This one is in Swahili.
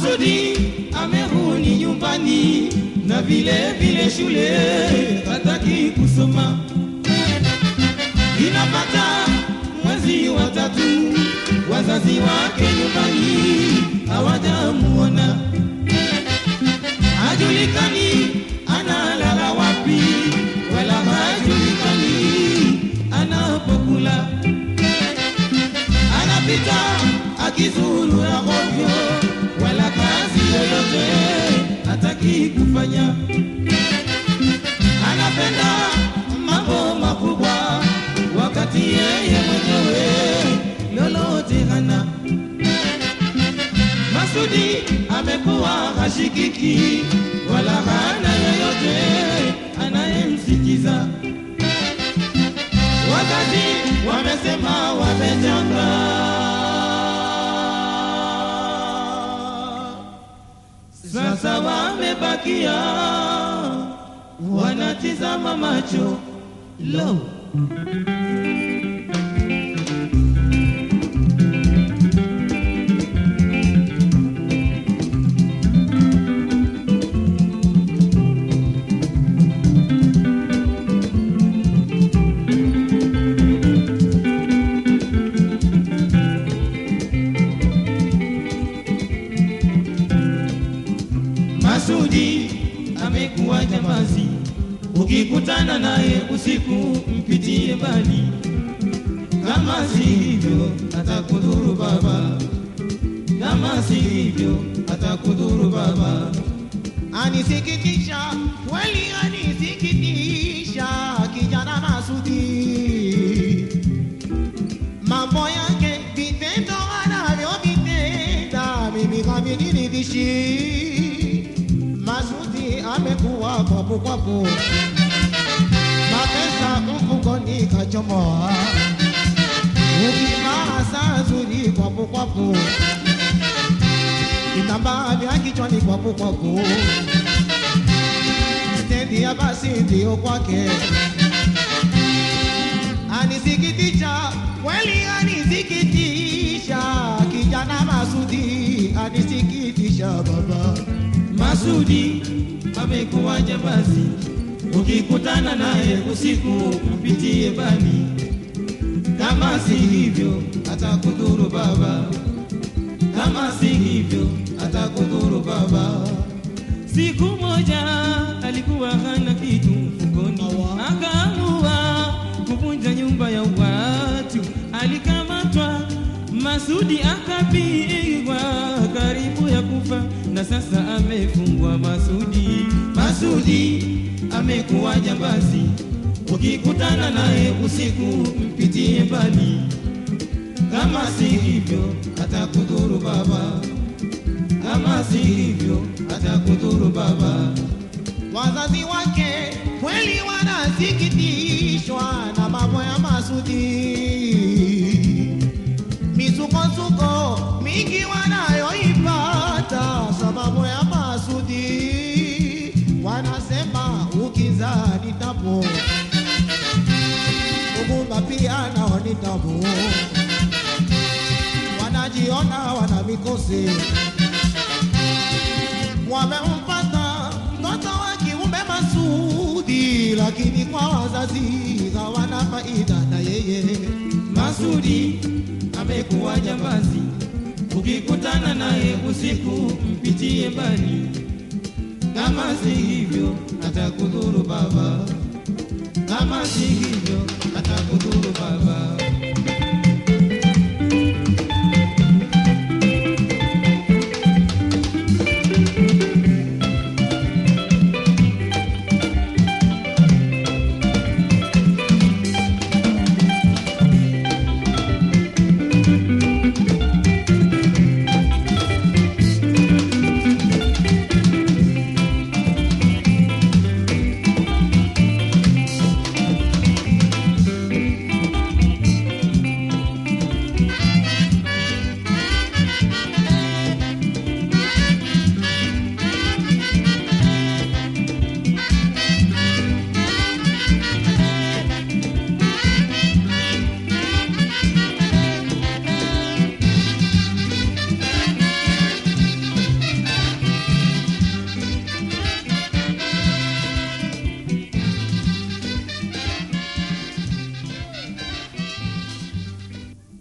Masudi amehuni nyumbani. Na vile vile shule hataki kusoma. Inapata mwezi wa tatu, wazazi wake nyumbani hawajamuona, hajulikani analala wapi wala hajulikani anapokula, anapita akizurura ovyo yoyote hataki kufanya. Anapenda mambo makubwa, wakati yeye mwenyewe lolote hana. Masudi amekuwa hashikiki, wala hana yoyote anayemsikiza. wakati wamesema sasa wamebakia wanatizama macho. Lo Masudi amekuwa jambazi, ukikutana naye usiku mpitie mbali, kama si hivyo atakudhuru baba, kama si hivyo atakudhuru baba. Anisikitisha kweli, kwapu kwapu, mapesa mfukoni kachomoa, ukivaa saa papo kwapu vitambaa vya kichwani kwapu kwapu, stendi ya basi ndio kwake. Anisikitisha kweli, anisikitisha. Kijana Masudi, anisikitisha baba. Masudi amekuwa jambazi, ukikutana naye usiku mpitie bani, kama si hivyo atakudhuru baba, kama si hivyo atakudhuru baba. Siku moja alikuwa hana kitu mfukoni, akaamua kuvunja nyumba ya watu. Alikamatwa, Masudi akapigwa karibu ya kufa, na sasa amefungwa. Masudi, Masudi amekuwa jambazi, ukikutana naye usiku mpitie mbali, kama si hivyo atakudhuru baba, kama si hivyo atakudhuru baba. Wazazi wake kweli wanasikitishwa na mambo ya Masudi, tabu, wanajiona wana mikosi wamempata mtoto wa kiume Masudi, lakini kwa wazazi hawana faida na yeye. Masudi amekuwa jambazi, ukikutana naye usiku mpitie mbali, kama si hivyo atakudhuru baba, kama si hivyo.